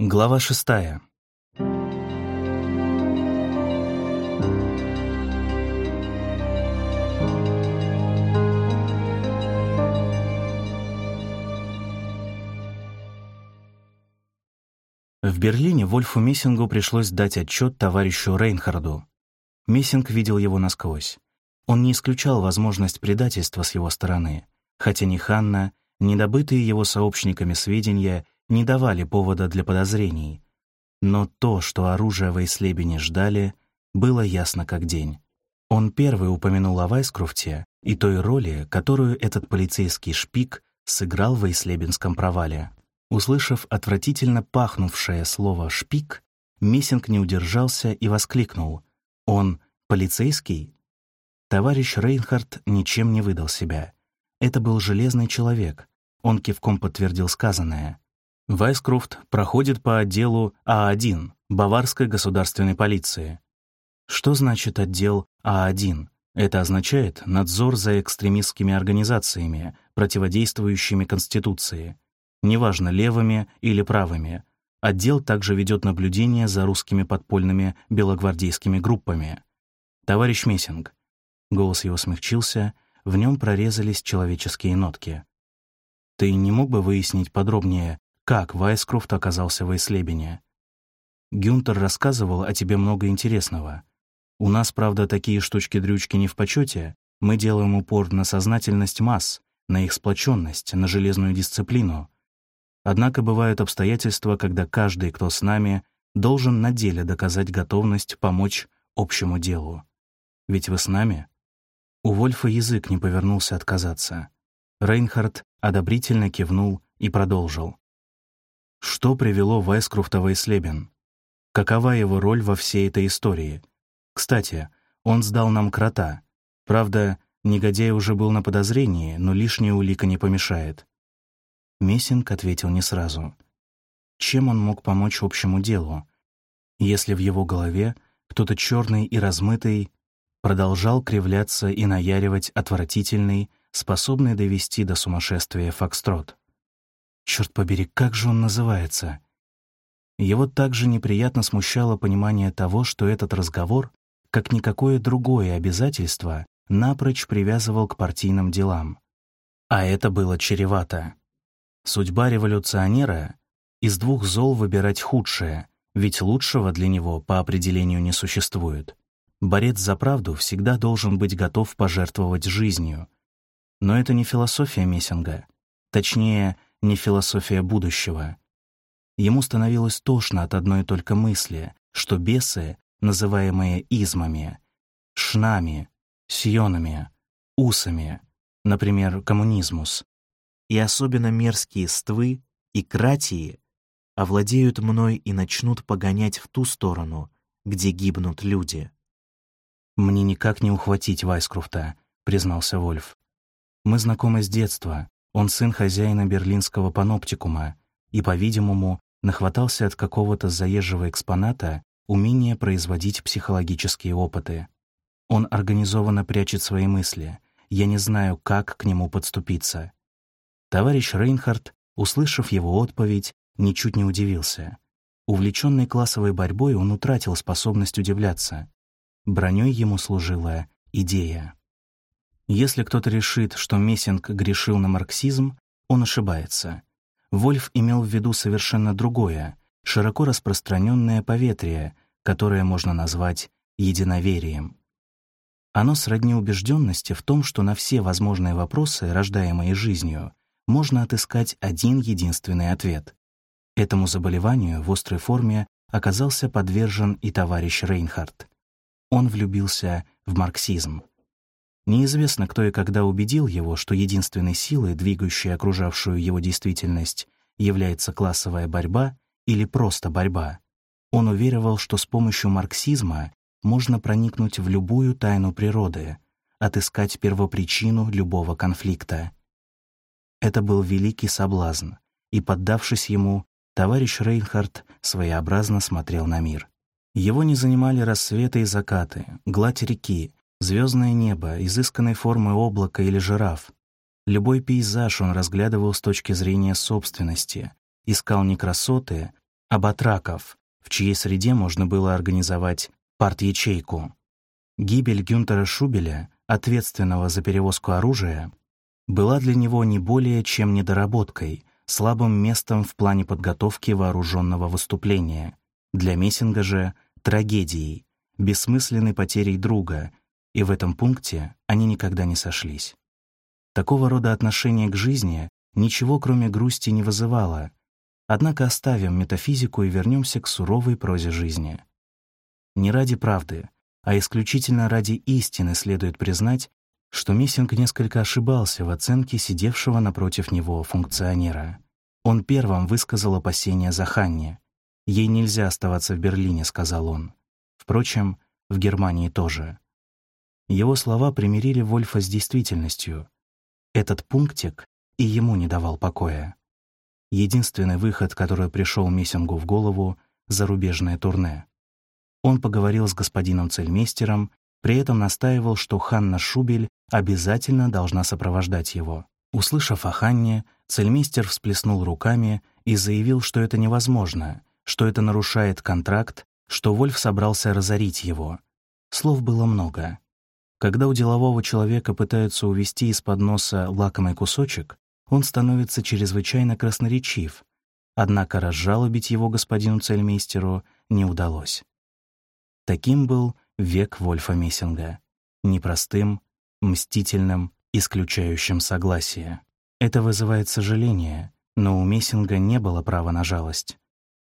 Глава шестая. В Берлине Вольфу Мессингу пришлось дать отчет товарищу Рейнхарду. Мессинг видел его насквозь. Он не исключал возможность предательства с его стороны, хотя ни Ханна, ни добытые его сообщниками сведения не давали повода для подозрений. Но то, что оружие в Эйслебене ждали, было ясно как день. Он первый упомянул о Вайскруфте и той роли, которую этот полицейский шпик сыграл в Эйслебенском провале. Услышав отвратительно пахнувшее слово «шпик», Мессинг не удержался и воскликнул. «Он полицейский?» Товарищ Рейнхард ничем не выдал себя. Это был железный человек. Он кивком подтвердил сказанное. Вайскрофт проходит по отделу А1 Баварской государственной полиции. Что значит отдел А1? Это означает надзор за экстремистскими организациями, противодействующими Конституции. Неважно, левыми или правыми. Отдел также ведет наблюдение за русскими подпольными белогвардейскими группами. Товарищ Мессинг. Голос его смягчился, в нем прорезались человеческие нотки. Ты не мог бы выяснить подробнее, как Вайскрофт оказался в Эйслебене. Гюнтер рассказывал о тебе много интересного. У нас, правда, такие штучки-дрючки не в почете. Мы делаем упор на сознательность масс, на их сплоченность, на железную дисциплину. Однако бывают обстоятельства, когда каждый, кто с нами, должен на деле доказать готовность помочь общему делу. Ведь вы с нами? У Вольфа язык не повернулся отказаться. Рейнхард одобрительно кивнул и продолжил. Что привело Вайскруфта в Эйслебен? Какова его роль во всей этой истории? Кстати, он сдал нам крота. Правда, негодяй уже был на подозрении, но лишняя улика не помешает. Мессинг ответил не сразу. Чем он мог помочь общему делу, если в его голове кто-то черный и размытый продолжал кривляться и наяривать отвратительный, способный довести до сумасшествия фокстрот? Черт побери, как же он называется? Его также неприятно смущало понимание того, что этот разговор, как никакое другое обязательство, напрочь привязывал к партийным делам. А это было чревато. Судьба революционера — из двух зол выбирать худшее, ведь лучшего для него по определению не существует. Борец за правду всегда должен быть готов пожертвовать жизнью. Но это не философия Мессинга. Точнее, не философия будущего. Ему становилось тошно от одной только мысли, что бесы, называемые измами, шнами, сионами, усами, например, коммунизмус, и особенно мерзкие ствы и кратии овладеют мной и начнут погонять в ту сторону, где гибнут люди. «Мне никак не ухватить Вайскруфта», — признался Вольф. «Мы знакомы с детства, он сын хозяина берлинского паноптикума и, по-видимому, нахватался от какого-то заезжего экспоната умения производить психологические опыты. Он организованно прячет свои мысли. Я не знаю, как к нему подступиться. Товарищ Рейнхард, услышав его отповедь, ничуть не удивился. Увлеченный классовой борьбой, он утратил способность удивляться. Броней ему служила идея. Если кто-то решит, что Мессинг грешил на марксизм, он ошибается. Вольф имел в виду совершенно другое, широко распространенное поветрие, которое можно назвать единоверием. Оно сродни убежденности в том, что на все возможные вопросы, рождаемые жизнью, можно отыскать один единственный ответ. Этому заболеванию в острой форме оказался подвержен и товарищ Рейнхард. Он влюбился в марксизм. Неизвестно, кто и когда убедил его, что единственной силой, двигающей окружавшую его действительность, является классовая борьба или просто борьба. Он уверовал, что с помощью марксизма можно проникнуть в любую тайну природы, отыскать первопричину любого конфликта. Это был великий соблазн, и, поддавшись ему, товарищ Рейнхард своеобразно смотрел на мир. Его не занимали рассветы и закаты, гладь реки, Звездное небо, изысканной формы облака или жираф. Любой пейзаж он разглядывал с точки зрения собственности, искал не красоты, а батраков, в чьей среде можно было организовать парт-ячейку. Гибель Гюнтера Шубеля, ответственного за перевозку оружия, была для него не более чем недоработкой, слабым местом в плане подготовки вооруженного выступления. Для Мессинга же — трагедией, бессмысленной потерей друга, и в этом пункте они никогда не сошлись. Такого рода отношение к жизни ничего, кроме грусти, не вызывало. Однако оставим метафизику и вернемся к суровой прозе жизни. Не ради правды, а исключительно ради истины следует признать, что Мессинг несколько ошибался в оценке сидевшего напротив него функционера. Он первым высказал опасения за Ханне. «Ей нельзя оставаться в Берлине», — сказал он. Впрочем, в Германии тоже. Его слова примирили Вольфа с действительностью. Этот пунктик и ему не давал покоя. Единственный выход, который пришел Мессингу в голову — зарубежное турне. Он поговорил с господином цельмейстером, при этом настаивал, что Ханна Шубель обязательно должна сопровождать его. Услышав о Ханне, цельмейстер всплеснул руками и заявил, что это невозможно, что это нарушает контракт, что Вольф собрался разорить его. Слов было много. Когда у делового человека пытаются увести из-под носа лакомый кусочек, он становится чрезвычайно красноречив, однако разжалобить его господину цельмейстеру не удалось. Таким был век Вольфа Мессинга. Непростым, мстительным, исключающим согласие. Это вызывает сожаление, но у Мессинга не было права на жалость.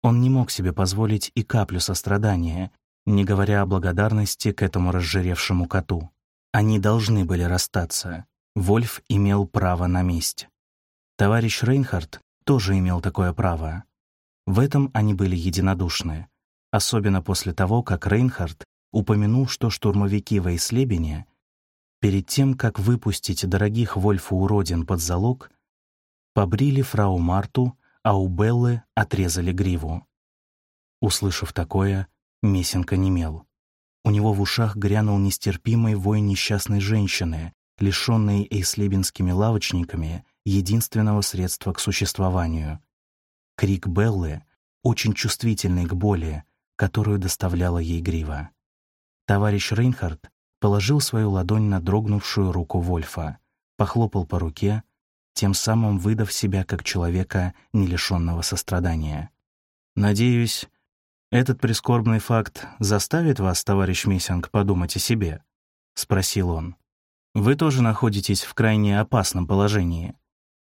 Он не мог себе позволить и каплю сострадания, не говоря о благодарности к этому разжиревшему коту. Они должны были расстаться. Вольф имел право на месть. Товарищ Рейнхард тоже имел такое право. В этом они были единодушны особенно после того, как Рейнхард упомянул, что штурмовики в перед тем, как выпустить дорогих Вольфу уродин под залог, побрили фрау Марту, а у Беллы отрезали гриву. Услышав такое, Месенко немел. У него в ушах грянул нестерпимый вой несчастной женщины, лишенной эйслебенскими лавочниками единственного средства к существованию. Крик Беллы, очень чувствительный к боли, которую доставляла ей грива. Товарищ Рейнхард положил свою ладонь на дрогнувшую руку Вольфа, похлопал по руке, тем самым выдав себя как человека, не лишенного сострадания. «Надеюсь, этот прискорбный факт заставит вас, товарищ Миссинг, подумать о себе?» — спросил он. «Вы тоже находитесь в крайне опасном положении.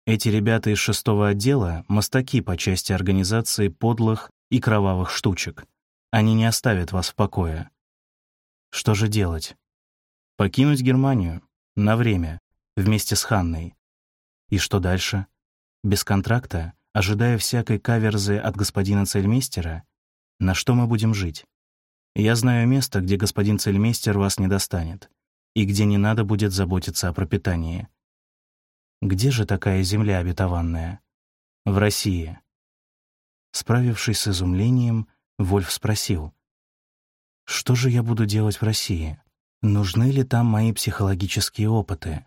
Эти ребята из шестого отдела — мастаки по части организации подлых и кровавых штучек, они не оставят вас в покое. Что же делать? Покинуть Германию. На время. Вместе с Ханной. И что дальше? Без контракта, ожидая всякой каверзы от господина цельмейстера? На что мы будем жить? Я знаю место, где господин цельмейстер вас не достанет, и где не надо будет заботиться о пропитании. Где же такая земля обетованная? В России. Справившись с изумлением, Вольф спросил, «Что же я буду делать в России? Нужны ли там мои психологические опыты?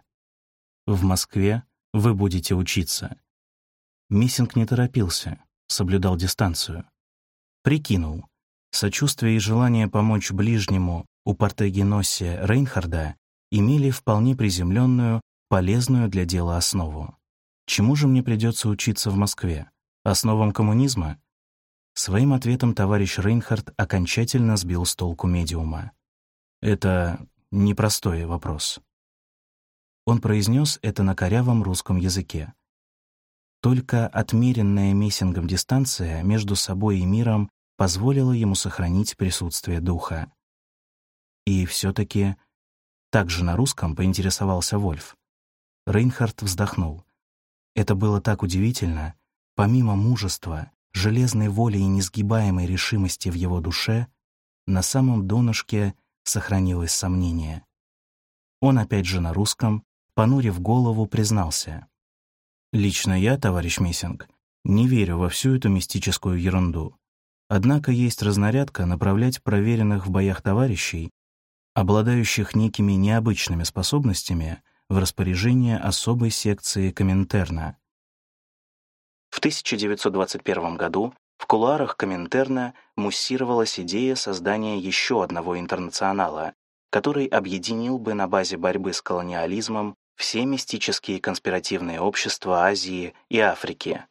В Москве вы будете учиться». Миссинг не торопился, соблюдал дистанцию. Прикинул. Сочувствие и желание помочь ближнему у Портегиносе Рейнхарда имели вполне приземленную, полезную для дела основу. Чему же мне придется учиться в Москве? Основам коммунизма? Своим ответом товарищ Рейнхард окончательно сбил с толку медиума. Это непростой вопрос. Он произнес это на корявом русском языке. Только отмеренная Мессингом дистанция между собой и миром позволила ему сохранить присутствие духа. И все-таки также на русском поинтересовался Вольф. Рейнхард вздохнул. Это было так удивительно. Помимо мужества, железной воли и несгибаемой решимости в его душе, на самом донышке сохранилось сомнение. Он опять же на русском, понурив голову, признался. «Лично я, товарищ Мессинг, не верю во всю эту мистическую ерунду. Однако есть разнарядка направлять проверенных в боях товарищей, обладающих некими необычными способностями, в распоряжение особой секции Коминтерна, в 1921 году в кулуарах Коминтерна муссировалась идея создания еще одного интернационала, который объединил бы на базе борьбы с колониализмом все мистические конспиративные общества Азии и Африки.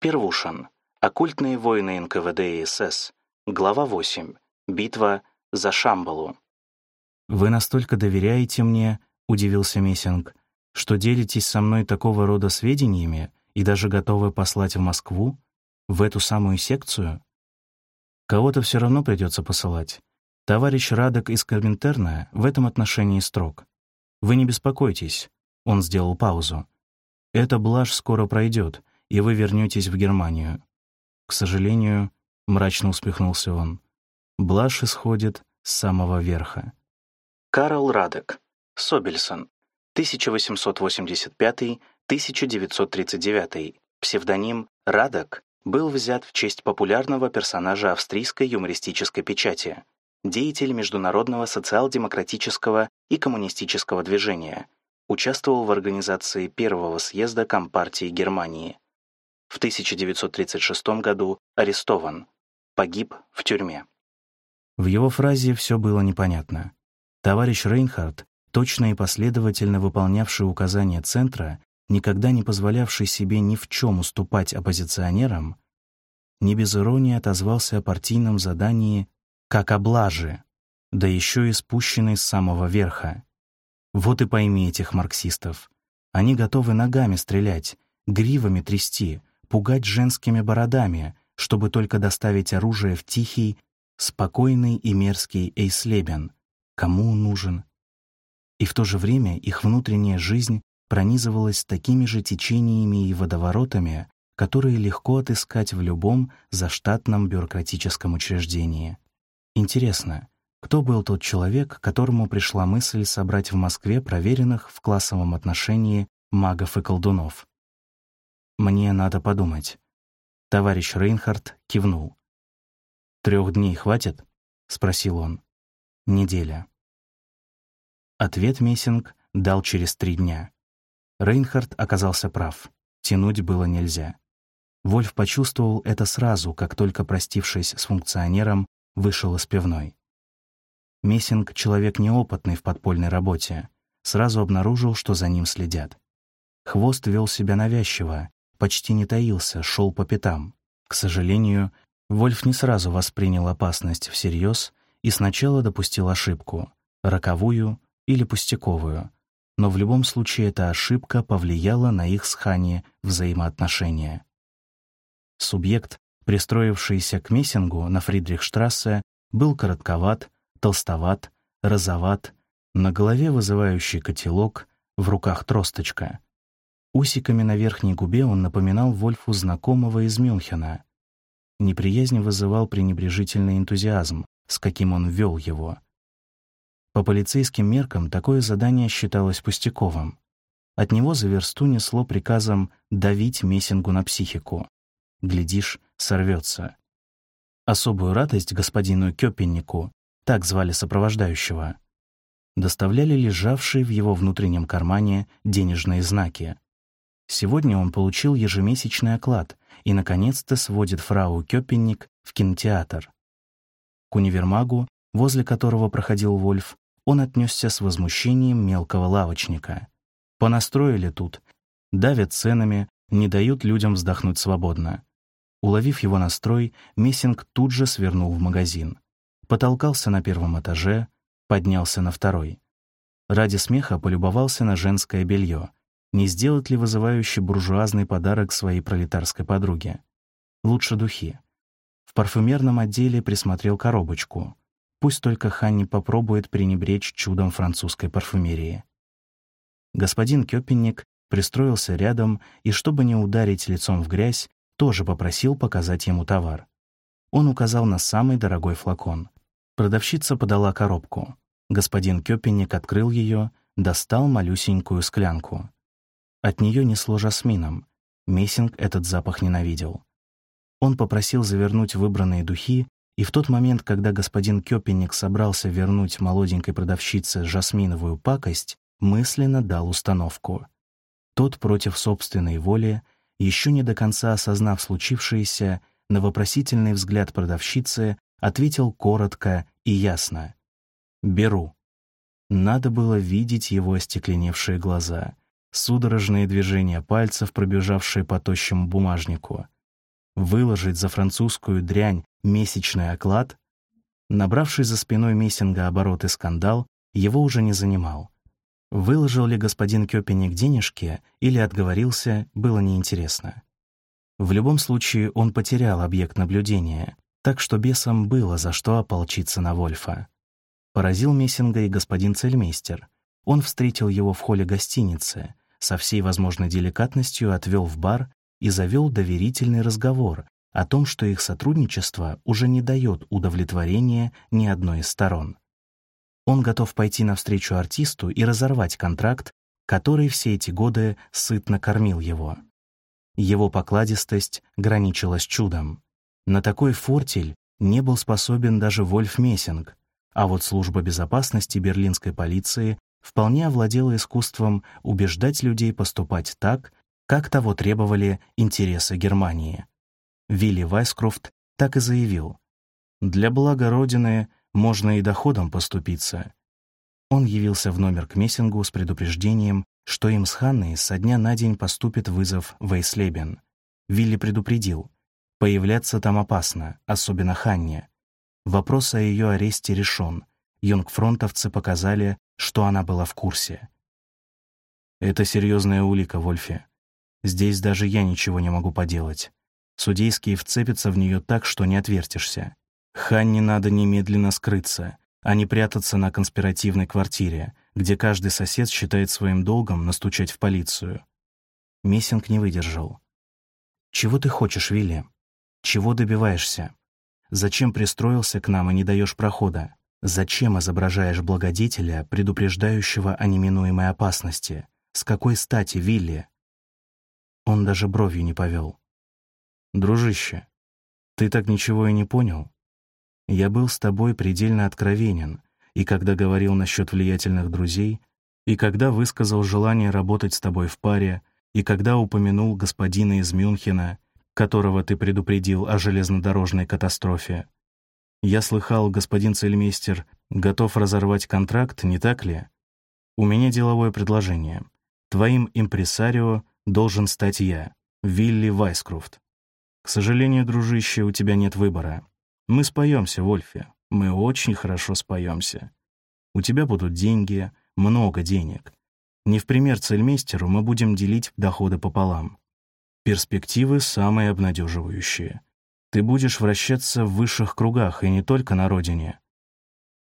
Первушин. Оккультные войны НКВД и СС. Глава 8. Битва за Шамбалу. «Вы настолько доверяете мне, — удивился Мессинг, — что делитесь со мной такого рода сведениями и даже готовы послать в Москву, в эту самую секцию? Кого-то все равно придется посылать. Товарищ Радок из Коминтерна в этом отношении строг. Вы не беспокойтесь, — он сделал паузу. Эта блажь скоро пройдет, и вы вернетесь в Германию. К сожалению, — мрачно усмехнулся он, — блажь исходит с самого верха. Карл Радек, Собельсон, 1885-1939, псевдоним Радек, был взят в честь популярного персонажа австрийской юмористической печати, деятель международного социал-демократического и коммунистического движения, участвовал в организации первого съезда Компартии Германии, в 1936 году арестован, погиб в тюрьме. В его фразе все было непонятно. Товарищ Рейнхард, точно и последовательно выполнявший указания Центра, никогда не позволявший себе ни в чем уступать оппозиционерам, не без иронии отозвался о партийном задании как о блаже, да еще и спущенной с самого верха. Вот и пойми этих марксистов. Они готовы ногами стрелять, гривами трясти, пугать женскими бородами, чтобы только доставить оружие в тихий, спокойный и мерзкий Эйслебен. Кому он нужен? И в то же время их внутренняя жизнь пронизывалась такими же течениями и водоворотами, которые легко отыскать в любом заштатном бюрократическом учреждении. Интересно, кто был тот человек, которому пришла мысль собрать в Москве проверенных в классовом отношении магов и колдунов? «Мне надо подумать». Товарищ Рейнхард кивнул. «Трех дней хватит?» — спросил он. «Неделя». Ответ Мессинг дал через три дня. Рейнхард оказался прав. Тянуть было нельзя. Вольф почувствовал это сразу, как только, простившись с функционером, вышел из пивной. Мессинг, человек неопытный в подпольной работе, сразу обнаружил, что за ним следят. Хвост вел себя навязчиво, почти не таился, шел по пятам. К сожалению, Вольф не сразу воспринял опасность всерьез и сначала допустил ошибку, роковую или пустяковую, но в любом случае эта ошибка повлияла на их с Хани взаимоотношения. Субъект, пристроившийся к Мессингу на Фридрихштрассе, был коротковат, толстоват, розоват, на голове вызывающий котелок, в руках тросточка. Усиками на верхней губе он напоминал Вольфу знакомого из Мюнхена. Неприязнь вызывал пренебрежительный энтузиазм, с каким он вел его. По полицейским меркам такое задание считалось пустяковым. От него за версту несло приказом давить Мессингу на психику. Глядишь, сорвется. Особую радость господину Кёпеннику, так звали сопровождающего, доставляли лежавшие в его внутреннем кармане денежные знаки. Сегодня он получил ежемесячный оклад и, наконец-то, сводит фрау Кёпенник в кинотеатр. К универмагу, возле которого проходил Вольф, он отнесся с возмущением мелкого лавочника. Понастроили тут, давят ценами, не дают людям вздохнуть свободно. Уловив его настрой, Мессинг тут же свернул в магазин. Потолкался на первом этаже, поднялся на второй. Ради смеха полюбовался на женское белье — не сделать ли вызывающий буржуазный подарок своей пролетарской подруге? Лучше духи. В парфюмерном отделе присмотрел коробочку. Пусть только Ханни попробует пренебречь чудом французской парфюмерии. Господин Кёпенник пристроился рядом и, чтобы не ударить лицом в грязь, тоже попросил показать ему товар. Он указал на самый дорогой флакон. Продавщица подала коробку. Господин Кёпенник открыл ее, достал малюсенькую склянку. От нее несло жасмином. Мессинг этот запах ненавидел. Он попросил завернуть выбранные духи, и в тот момент, когда господин Кёпенник собрался вернуть молоденькой продавщице жасминовую пакость, мысленно дал установку. Тот против собственной воли, еще не до конца осознав случившееся, на вопросительный взгляд продавщицы ответил коротко и ясно. «Беру». Надо было видеть его остекленевшие глаза, судорожные движения пальцев, пробежавшие по тощему бумажнику. Выложить за французскую дрянь месячный оклад? Набравший за спиной Мессинга обороты скандал, его уже не занимал. Выложил ли господин Кёпеник денежки или отговорился, было неинтересно. В любом случае он потерял объект наблюдения, так что бесам было за что ополчиться на Вольфа. Поразил Мессинга и господин цельмейстер. Он встретил его в холле гостиницы, со всей возможной деликатностью отвел в бар и завел доверительный разговор о том, что их сотрудничество уже не дает удовлетворения ни одной из сторон. Он готов пойти навстречу артисту и разорвать контракт, который все эти годы сытно кормил его. Его покладистость граничила с чудом. На такой фортель не был способен даже Вольф Мессинг, а вот служба безопасности берлинской полиции вполне овладела искусством убеждать людей поступать так, как того требовали интересы Германии. Вилли Вайскрофт так и заявил. «Для блага Родины можно и доходом поступиться. Он явился в номер к Мессингу с предупреждением, что им с Ханной со дня на день поступит вызов в Эйслебен. Вилли предупредил. Появляться там опасно, особенно Ханне. Вопрос о ее аресте решен. Йонгфронтовцы показали, что она была в курсе. «Это серьезная улика, Вольфе. Здесь даже я ничего не могу поделать. Судейские вцепятся в нее так, что не отвертишься. Ханне надо немедленно скрыться, а не прятаться на конспиративной квартире, где каждый сосед считает своим долгом настучать в полицию. Мессинг не выдержал. «Чего ты хочешь, Вилли? Чего добиваешься? Зачем пристроился к нам и не даешь прохода? Зачем изображаешь благодетеля, предупреждающего о неминуемой опасности? С какой стати, Вилли?» Он даже бровью не повел. «Дружище, ты так ничего и не понял? Я был с тобой предельно откровенен, и когда говорил насчет влиятельных друзей, и когда высказал желание работать с тобой в паре, и когда упомянул господина из Мюнхена, которого ты предупредил о железнодорожной катастрофе. Я слыхал, господин цельмейстер готов разорвать контракт, не так ли? У меня деловое предложение. Твоим импресарио должен стать я, Вилли Вайскрофт. К сожалению, дружище, у тебя нет выбора. Мы споемся, Вольфе. Мы очень хорошо споемся. У тебя будут деньги, много денег. Не в пример цельмейстеру мы будем делить доходы пополам. Перспективы самые обнадеживающие. Ты будешь вращаться в высших кругах, и не только на родине.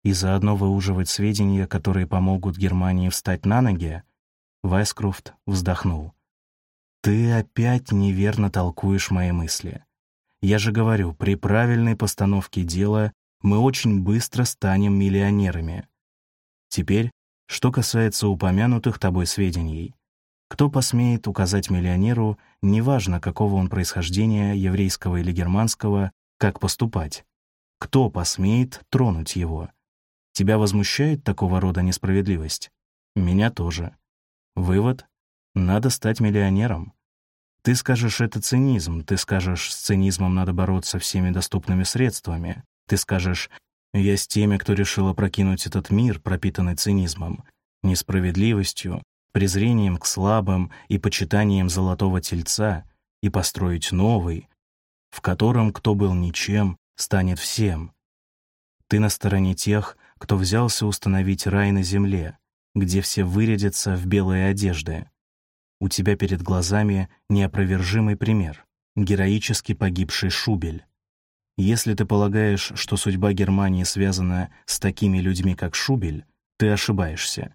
И заодно выуживать сведения, которые помогут Германии встать на ноги, Вайскрофт вздохнул. «Ты опять неверно толкуешь мои мысли. Я же говорю, при правильной постановке дела мы очень быстро станем миллионерами. Теперь, что касается упомянутых тобой сведений. Кто посмеет указать миллионеру, неважно, какого он происхождения, еврейского или германского, как поступать? Кто посмеет тронуть его? Тебя возмущает такого рода несправедливость? Меня тоже. Вывод — надо стать миллионером. Ты скажешь, это цинизм, ты скажешь, с цинизмом надо бороться всеми доступными средствами. Ты скажешь, я с теми, кто решил опрокинуть этот мир, пропитанный цинизмом, несправедливостью, презрением к слабым и почитанием золотого тельца, и построить новый, в котором кто был ничем, станет всем. Ты на стороне тех, кто взялся установить рай на земле, где все вырядятся в белые одежды, у тебя перед глазами неопровержимый пример — героически погибший Шубель. Если ты полагаешь, что судьба Германии связана с такими людьми, как Шубель, ты ошибаешься.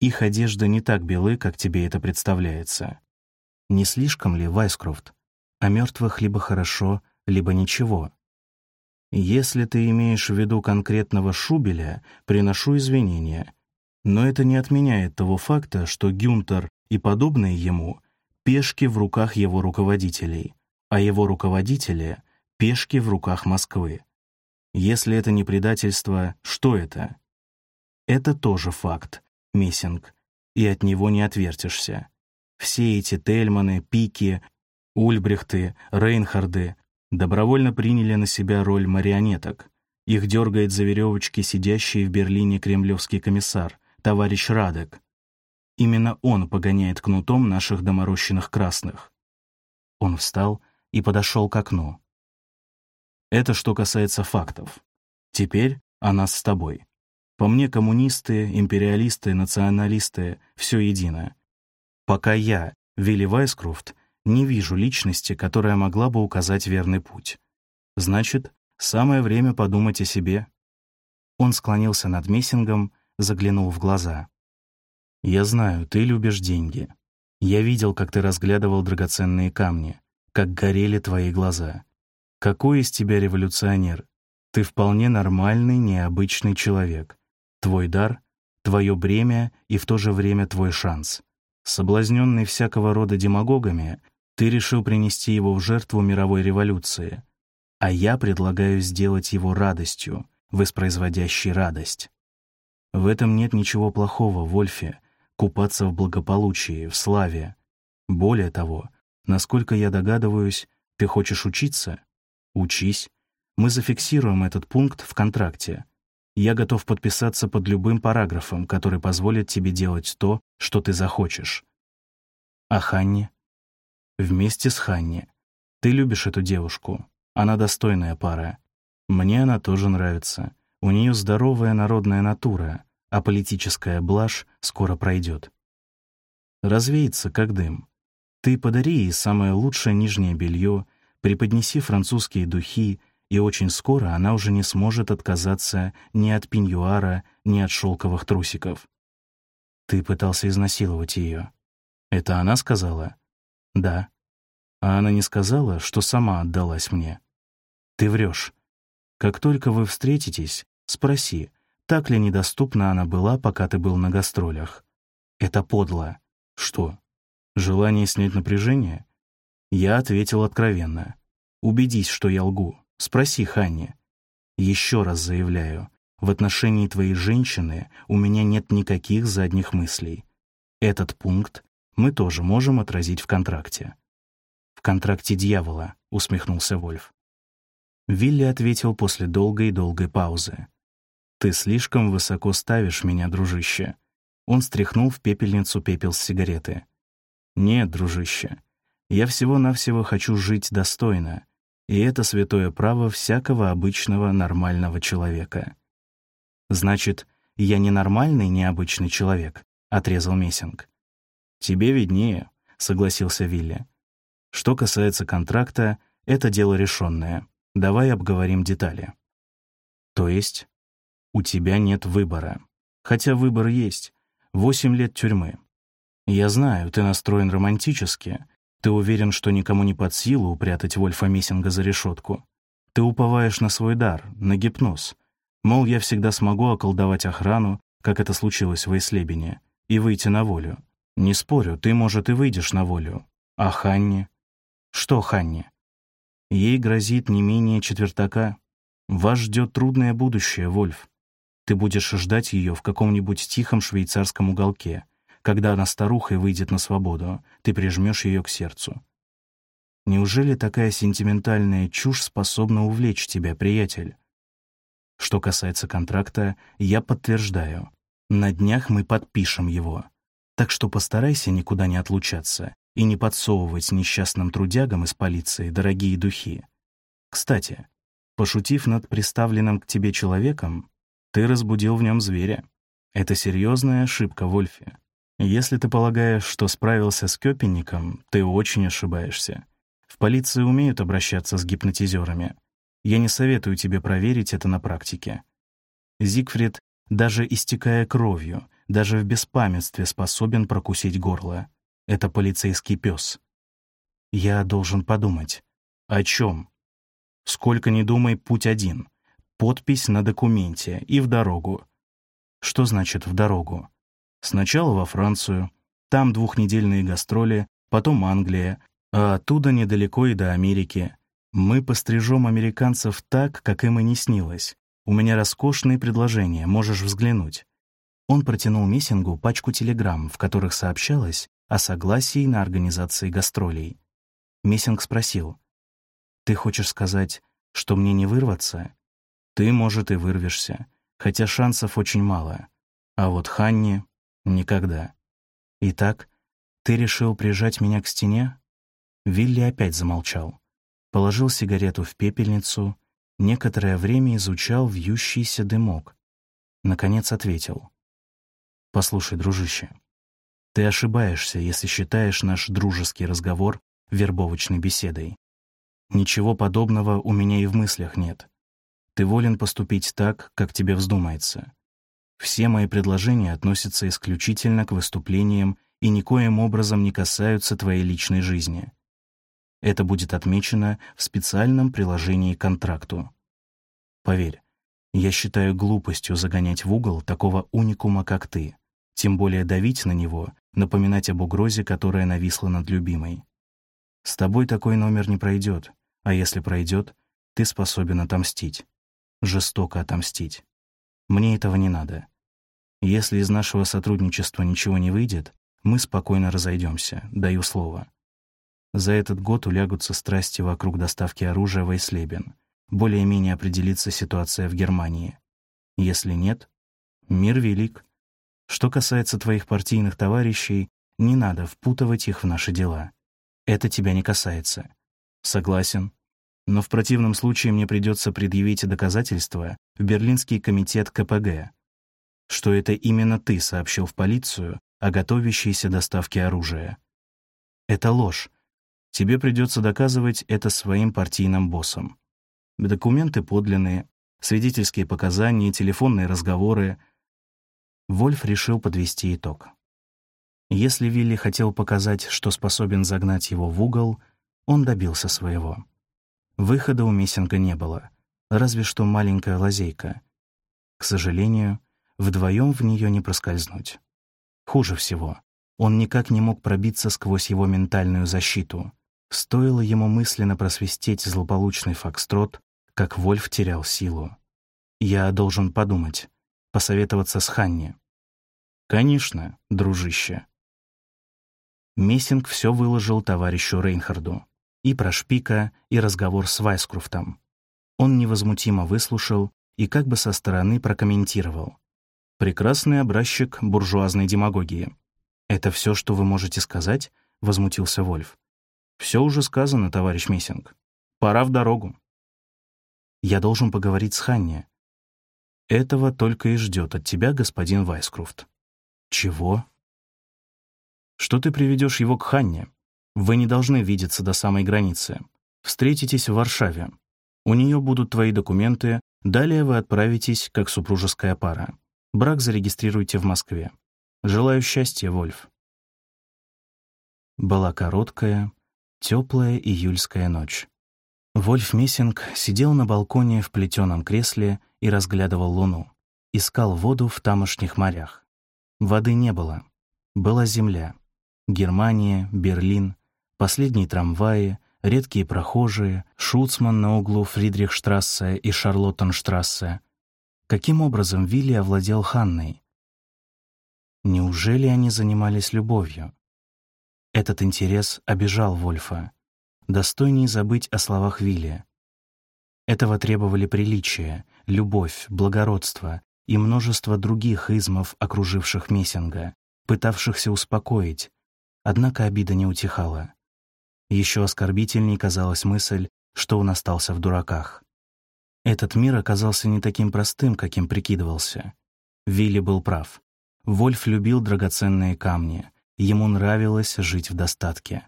Их одежда не так белы, как тебе это представляется. Не слишком ли, Вайскрофт? О мертвых либо хорошо, либо ничего. Если ты имеешь в виду конкретного Шубеля, приношу извинения. Но это не отменяет того факта, что Гюнтер и подобные ему — пешки в руках его руководителей, а его руководители — пешки в руках Москвы. Если это не предательство, что это? Это тоже факт, Мессинг, и от него не отвертишься. Все эти Тельманы, Пики, Ульбрихты, Рейнхарды добровольно приняли на себя роль марионеток. Их дергает за веревочки сидящий в Берлине кремлевский комиссар, товарищ Радек. Именно он погоняет кнутом наших доморощенных красных. Он встал и подошел к окну. Это что касается фактов. Теперь о нас с тобой. По мне, коммунисты, империалисты, националисты — все едино. Пока я, Вилли Вайскрофт, не вижу личности, которая могла бы указать верный путь. Значит, самое время подумать о себе. Он склонился над Мессингом, заглянул в глаза. «Я знаю, ты любишь деньги. Я видел, как ты разглядывал драгоценные камни, как горели твои глаза. Какой из тебя революционер? Ты вполне нормальный, необычный человек. Твой дар, твое бремя и в то же время твой шанс. Соблазненный всякого рода демагогами, ты решил принести его в жертву мировой революции, а я предлагаю сделать его радостью, воспроизводящей радость. В этом нет ничего плохого, Вольфе, купаться в благополучии, в славе. Более того, насколько я догадываюсь, ты хочешь учиться? Учись. Мы зафиксируем этот пункт в контракте. Я готов подписаться под любым параграфом, который позволит тебе делать то, что ты захочешь. А Ханни? Вместе с Ханни. Ты любишь эту девушку. Она достойная пара. Мне она тоже нравится. У нее здоровая народная натура, а политическая блажь скоро пройдет. Развеется, как дым. Ты подари ей самое лучшее нижнее белье, преподнеси французские духи, и очень скоро она уже не сможет отказаться ни от пеньюара, ни от шелковых трусиков. Ты пытался изнасиловать ее. Это она сказала? Да. А она не сказала, что сама отдалась мне. Ты врешь. Как только вы встретитесь, спроси, так ли недоступна она была, пока ты был на гастролях. Это подло. Что? Желание снять напряжение? Я ответил откровенно. Убедись, что я лгу. Спроси Ханни. Еще раз заявляю, в отношении твоей женщины у меня нет никаких задних мыслей. Этот пункт мы тоже можем отразить в контракте. В контракте дьявола, усмехнулся Вольф. Вилли ответил после долгой-долгой паузы. «Ты слишком высоко ставишь меня, дружище». Он стряхнул в пепельницу пепел с сигареты. «Нет, дружище, я всего-навсего хочу жить достойно, и это святое право всякого обычного нормального человека. «Значит, я не нормальный, необычный человек», — отрезал Мессинг. «Тебе виднее», — согласился Вилли. «Что касается контракта, это дело решенное. Давай обговорим детали». «То есть?» «У тебя нет выбора. Хотя выбор есть. Восемь лет тюрьмы. Я знаю, ты настроен романтически, ты уверен, что никому не под силу упрятать Вольфа Миссинга за решетку. Ты уповаешь на свой дар, на гипноз. Мол, я всегда смогу околдовать охрану, как это случилось в Эйслебене, и выйти на волю. Не спорю, ты, может, и выйдешь на волю. А Ханни? Что Ханни? Ей грозит не менее четвертака. Вас ждет трудное будущее, Вольф. Ты будешь ждать ее в каком-нибудь тихом швейцарском уголке, когда она старухой выйдет на свободу, ты прижмешь ее к сердцу. Неужели такая сентиментальная чушь способна увлечь тебя, приятель? Что касается контракта, я подтверждаю. На днях мы подпишем его. Так что постарайся никуда не отлучаться и не подсовывать несчастным трудягам из полиции дорогие духи. Кстати, пошутив над приставленным к тебе человеком, ты разбудил в нем зверя. Это серьезная ошибка, Вольфе. Если ты полагаешь, что справился с Кёпенником, ты очень ошибаешься. В полиции умеют обращаться с гипнотизерами. Я не советую тебе проверить это на практике. Зигфрид, даже истекая кровью, даже в беспамятстве способен прокусить горло. Это полицейский пес. Я должен подумать. О чем? Сколько ни думай, путь один. Подпись на документе и в дорогу. Что значит «в дорогу»? Сначала во Францию, там двухнедельные гастроли, потом Англия, а оттуда недалеко и до Америки. Мы пострижем американцев так, как им и не снилось. У меня роскошные предложения, можешь взглянуть». Он протянул Мессингу пачку телеграмм, в которых сообщалось о согласии на организации гастролей. Мессинг спросил, Ты хочешь сказать, что мне не вырваться? Ты, может, и вырвешься, хотя шансов очень мало. А вот Ханни — никогда. Итак, ты решил прижать меня к стене? Вилли опять замолчал. Положил сигарету в пепельницу, некоторое время изучал вьющийся дымок. Наконец ответил. «Послушай, дружище, ты ошибаешься, если считаешь наш дружеский разговор вербовочной беседой. Ничего подобного у меня и в мыслях нет. Ты волен поступить так, как тебе вздумается. Все мои предложения относятся исключительно к выступлениям и никоим образом не касаются твоей личной жизни. Это будет отмечено в специальном приложении к контракту. Поверь, я считаю глупостью загонять в угол такого уникума, как ты, тем более давить на него, напоминать об угрозе, которая нависла над любимой. С тобой такой номер не пройдет, а если пройдет, ты способен отомстить. Жестоко отомстить. Мне этого не надо. Если из нашего сотрудничества ничего не выйдет, мы спокойно разойдемся, даю слово. За этот год улягутся страсти вокруг доставки оружия в Эйслебен. Более-менее определится ситуация в Германии. Если нет, мир велик. Что касается твоих партийных товарищей, не надо впутывать их в наши дела. Это тебя не касается. Согласен. Но в противном случае мне придется предъявить доказательства в Берлинский комитет КПГ, что это именно ты сообщил в полицию о готовящейся доставке оружия. Это ложь. Тебе придется доказывать это своим партийным боссам. Документы подлинные, свидетельские показания, телефонные разговоры. Вольф решил подвести итог. Если Вилли хотел показать, что способен загнать его в угол, он добился своего. Выхода у Мессинга не было, разве что маленькая лазейка. К сожалению, вдвоем в нее не проскользнуть. Хуже всего, он никак не мог пробиться сквозь его ментальную защиту. Стоило ему мысленно просвистеть злополучный фокстрот, как Вольф терял силу. «Я должен подумать, посоветоваться с Ханни». «Конечно, дружище», Мессинг все выложил товарищу Рейнхарду. И про Шпика, и разговор с Вайскруфтом. Он невозмутимо выслушал и как бы со стороны прокомментировал. «Прекрасный образчик буржуазной демагогии». «Это все, что вы можете сказать?» — возмутился Вольф. «Все уже сказано, товарищ Мессинг. Пора в дорогу». «Я должен поговорить с Ханни». «Этого только и ждет от тебя господин Вайскруфт». «Чего?» что ты приведешь его к Ханне. Вы не должны видеться до самой границы. Встретитесь в Варшаве. У нее будут твои документы, далее вы отправитесь как супружеская пара. Брак зарегистрируйте в Москве. Желаю счастья, Вольф. Была короткая, теплая июльская ночь. Вольф Мессинг сидел на балконе в плетеном кресле и разглядывал луну. Искал воду в тамошних морях. Воды не было. Была земля. Германия, Берлин, последние трамваи, редкие прохожие, Шуцман на углу Фридрихштрассе и Шарлоттенштрассе. Каким образом Вилли овладел Ханной? Неужели они занимались любовью? Этот интерес обижал Вольфа. Достойней забыть о словах Вилли. Этого требовали приличие, любовь, благородство и множество других измов, окруживших Мессинга, пытавшихся успокоить, Однако обида не утихала. Еще оскорбительней казалась мысль, что он остался в дураках. Этот мир оказался не таким простым, каким прикидывался. Вилли был прав. Вольф любил драгоценные камни, ему нравилось жить в достатке.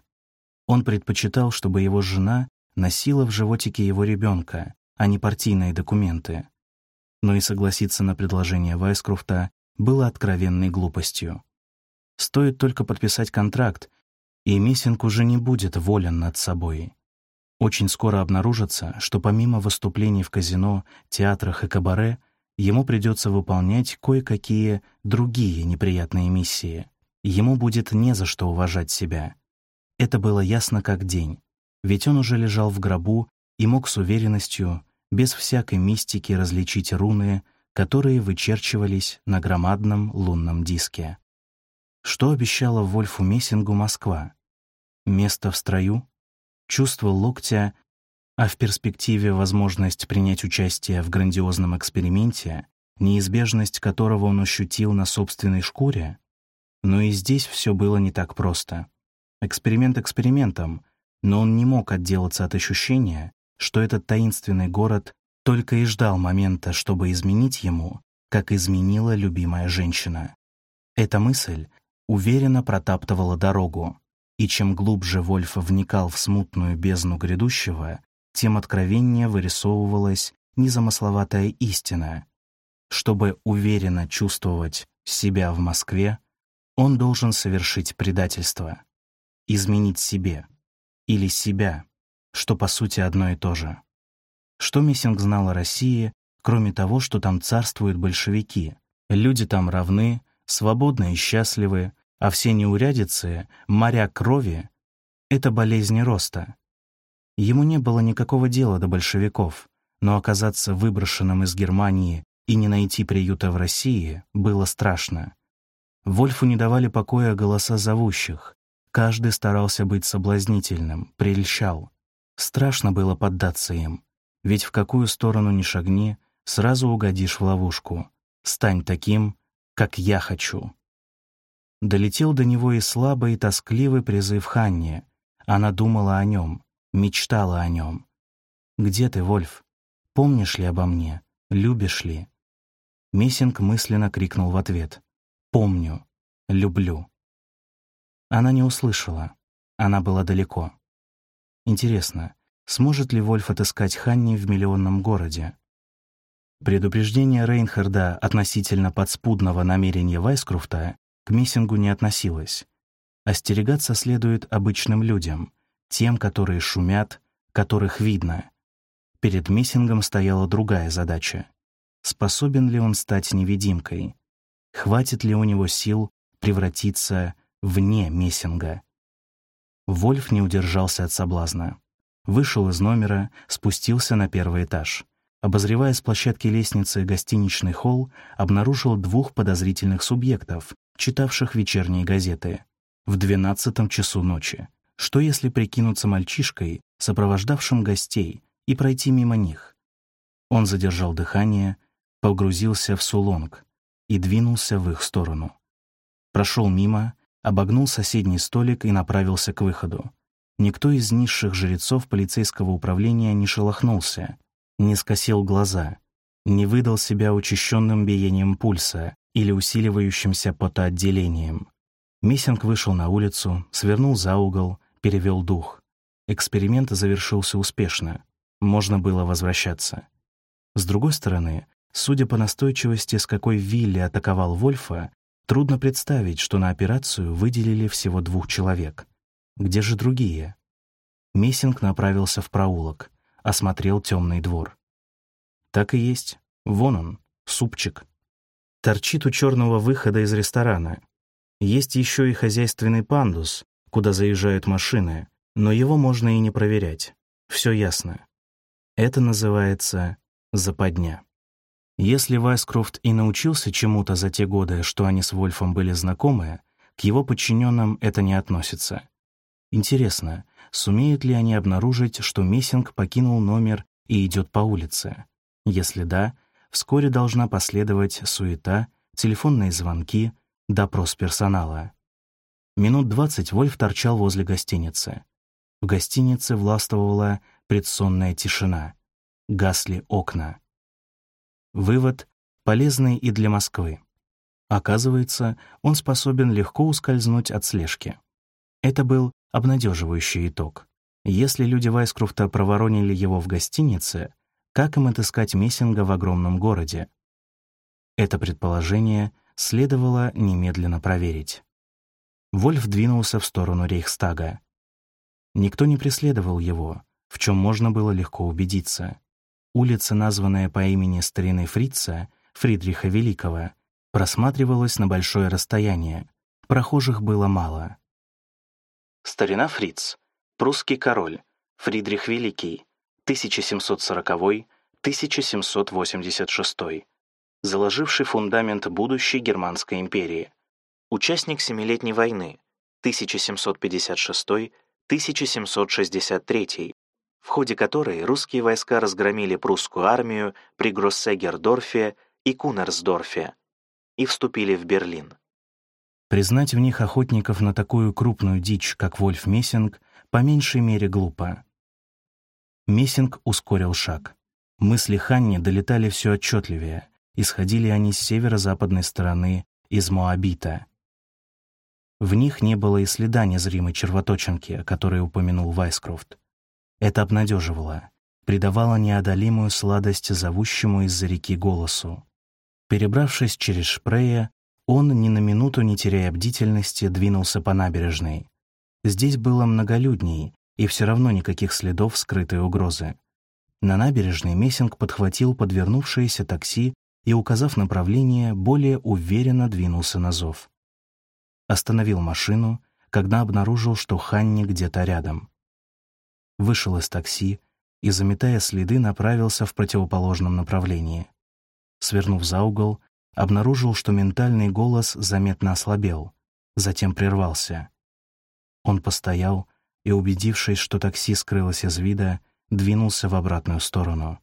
Он предпочитал, чтобы его жена носила в животике его ребенка, а не партийные документы. Но и согласиться на предложение Вайскруфта было откровенной глупостью. Стоит только подписать контракт, и Мессинг уже не будет волен над собой. Очень скоро обнаружится, что помимо выступлений в казино, театрах и кабаре, ему придется выполнять кое-какие другие неприятные миссии. Ему будет не за что уважать себя. Это было ясно как день, ведь он уже лежал в гробу и мог с уверенностью, без всякой мистики различить руны, которые вычерчивались на громадном лунном диске. Что обещала Вольфу Мессингу Москва? Место в строю? Чувство локтя, а в перспективе возможность принять участие в грандиозном эксперименте, неизбежность которого он ощутил на собственной шкуре. Но и здесь все было не так просто. Эксперимент экспериментом, но он не мог отделаться от ощущения, что этот таинственный город только и ждал момента, чтобы изменить ему, как изменила любимая женщина. Эта мысль уверенно протаптывала дорогу, и чем глубже Вольф вникал в смутную бездну грядущего, тем откровеннее вырисовывалась незамысловатая истина. Чтобы уверенно чувствовать себя в Москве, он должен совершить предательство, изменить себе или себя, что по сути одно и то же. Что Мессинг знал о России, кроме того, что там царствуют большевики? Люди там равны, свободны и счастливы, а все неурядицы, моря крови — это болезни роста. Ему не было никакого дела до большевиков, но оказаться выброшенным из Германии и не найти приюта в России было страшно. Вольфу не давали покоя голоса зовущих. Каждый старался быть соблазнительным, прельщал. Страшно было поддаться им, ведь в какую сторону ни шагни, сразу угодишь в ловушку. Стань таким, как я хочу. Долетел до него и слабый, и тоскливый призыв Ханни. Она думала о нем, мечтала о нем. «Где ты, Вольф? Помнишь ли обо мне? Любишь ли?» Мессинг мысленно крикнул в ответ. «Помню. Люблю». Она не услышала. Она была далеко. Интересно, сможет ли Вольф отыскать Ханни в миллионном городе? Предупреждение Рейнхарда относительно подспудного намерения Вайскруфта к миссингу не относилась. Остерегаться следует обычным людям, тем, которые шумят, которых видно. Перед миссингом стояла другая задача. Способен ли он стать невидимкой? Хватит ли у него сил превратиться вне миссинга? Вольф не удержался от соблазна. Вышел из номера, спустился на первый этаж. Обозревая с площадки лестницы гостиничный холл, обнаружил двух подозрительных субъектов, читавших вечерние газеты, в двенадцатом часу ночи. Что если прикинуться мальчишкой, сопровождавшим гостей, и пройти мимо них? Он задержал дыхание, погрузился в сулонг и двинулся в их сторону. Прошел мимо, обогнул соседний столик и направился к выходу. Никто из низших жрецов полицейского управления не шелохнулся, не скосил глаза, не выдал себя учащенным биением пульса, или усиливающимся потоотделением. Миссинг вышел на улицу, свернул за угол, перевел дух. Эксперимент завершился успешно. Можно было возвращаться. С другой стороны, судя по настойчивости, с какой Вилли атаковал Вольфа, трудно представить, что на операцию выделили всего двух человек. Где же другие? Мессинг направился в проулок, осмотрел темный двор. Так и есть. Вон он, супчик торчит у черного выхода из ресторана. Есть еще и хозяйственный пандус, куда заезжают машины, но его можно и не проверять. Все ясно. Это называется западня. Если Вайскрофт и научился чему-то за те годы, что они с Вольфом были знакомы, к его подчиненным это не относится. Интересно, сумеют ли они обнаружить, что Мессинг покинул номер и идет по улице? Если да, вскоре должна последовать суета, телефонные звонки, допрос персонала. Минут двадцать Вольф торчал возле гостиницы. В гостинице властвовала предсонная тишина. Гасли окна. Вывод полезный и для Москвы. Оказывается, он способен легко ускользнуть от слежки. Это был обнадеживающий итог. Если люди Вайскруфта проворонили его в гостинице, как им отыскать Мессинга в огромном городе? Это предположение следовало немедленно проверить. Вольф двинулся в сторону Рейхстага. Никто не преследовал его, в чем можно было легко убедиться. Улица, названная по имени старины Фрица, Фридриха Великого, просматривалась на большое расстояние. Прохожих было мало. Старина Фриц, прусский король, Фридрих Великий, 1740-1786, заложивший фундамент будущей Германской империи. Участник Семилетней войны 1756-1763, в ходе которой русские войска разгромили прусскую армию при Гроссегердорфе и Кунерсдорфе и вступили в Берлин. Признать в них охотников на такую крупную дичь, как Вольф Мессинг, по меньшей мере глупо. Мессинг ускорил шаг. Мысли Ханни долетали все отчетливее. Исходили они с северо-западной стороны, из Моабита. В них не было и следа незримой червоточинки, о которой упомянул Вайскрофт. Это обнадеживало, придавало неодолимую сладость зовущему из-за реки голосу. Перебравшись через Шпрея, он, ни на минуту не теряя бдительности, двинулся по набережной. Здесь было многолюдней, и все равно никаких следов скрытой угрозы. На набережной Мессинг подхватил подвернувшееся такси и, указав направление, более уверенно двинулся на зов. Остановил машину, когда обнаружил, что Ханни где-то рядом. Вышел из такси и, заметая следы, направился в противоположном направлении. Свернув за угол, обнаружил, что ментальный голос заметно ослабел, затем прервался. Он постоял и, убедившись, что такси скрылось из вида, двинулся в обратную сторону.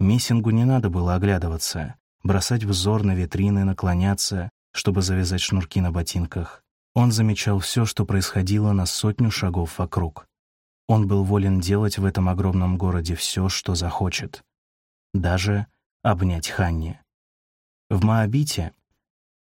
Мессингу не надо было оглядываться, бросать взор на витрины, наклоняться, чтобы завязать шнурки на ботинках. Он замечал все, что происходило на сотню шагов вокруг. Он был волен делать в этом огромном городе все, что захочет. Даже обнять Ханни. В Моабите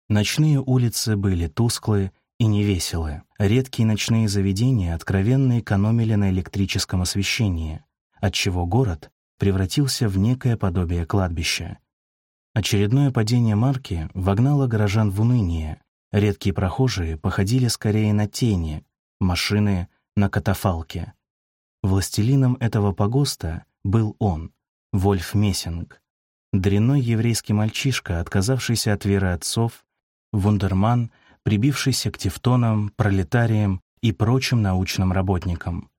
ночные улицы были тусклые и невеселые. Редкие ночные заведения откровенно экономили на электрическом освещении, отчего город превратился в некое подобие кладбища. Очередное падение марки вогнало горожан в уныние. Редкие прохожие походили скорее на тени, машины — на катафалке. Властелином этого погоста был он, Вольф Мессинг, дрянной еврейский мальчишка, отказавшийся от веры отцов, вундерман, прибившийся к тевтонам, пролетариям и прочим научным работникам.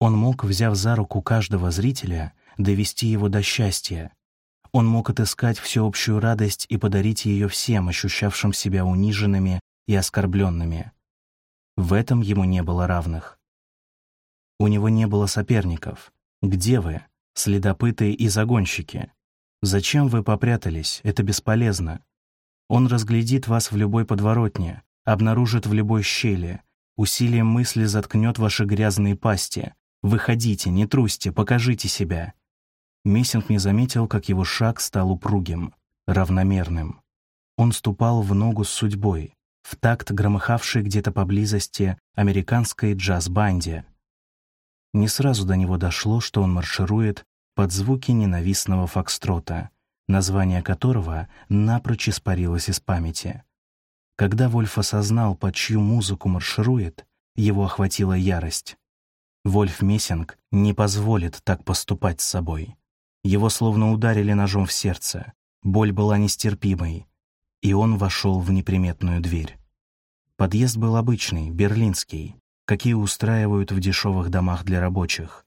Он мог, взяв за руку каждого зрителя, довести его до счастья. Он мог отыскать всеобщую радость и подарить ее всем, ощущавшим себя униженными и оскорбленными. В этом ему не было равных. У него не было соперников. Где вы, следопыты и загонщики? Зачем вы попрятались? Это бесполезно. Он разглядит вас в любой подворотне, обнаружит в любой щели, усилием мысли заткнет ваши грязные пасти. Выходите, не трусьте, покажите себя. Мессинг не заметил, как его шаг стал упругим, равномерным. Он ступал в ногу с судьбой, в такт громыхавшей где-то поблизости американской джаз-банде. Не сразу до него дошло, что он марширует под звуки ненавистного фокстрота, название которого напрочь испарилось из памяти. Когда Вольф осознал, под чью музыку марширует, его охватила ярость. Вольф Мессинг не позволит так поступать с собой. Его словно ударили ножом в сердце, боль была нестерпимой, и он вошел в неприметную дверь. Подъезд был обычный, берлинский, какие устраивают в дешевых домах для рабочих.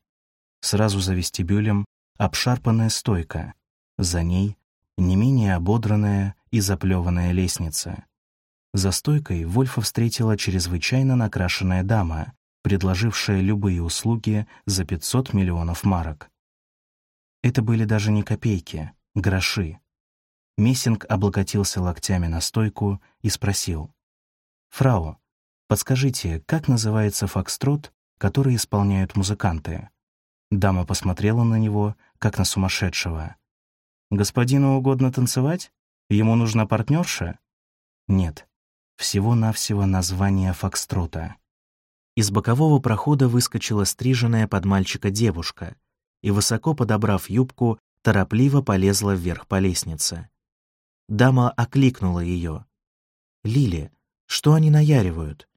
Сразу за вестибюлем обшарпанная стойка, за ней не менее ободранная и заплеванная лестница. За стойкой Вольфа встретила чрезвычайно накрашенная дама, предложившая любые услуги за 500 миллионов марок. Это были даже не копейки, гроши. Мессинг облокотился локтями на стойку и спросил. «Фрау, подскажите, как называется фокстрот, который исполняют музыканты?» Дама посмотрела на него, как на сумасшедшего. «Господину угодно танцевать? Ему нужна партнерша?» «Нет. Всего-навсего название фокстрота». Из бокового прохода выскочила стриженная под мальчика девушка и, высоко подобрав юбку, торопливо полезла вверх по лестнице. Дама окликнула ее. «Лили, что они наяривают?»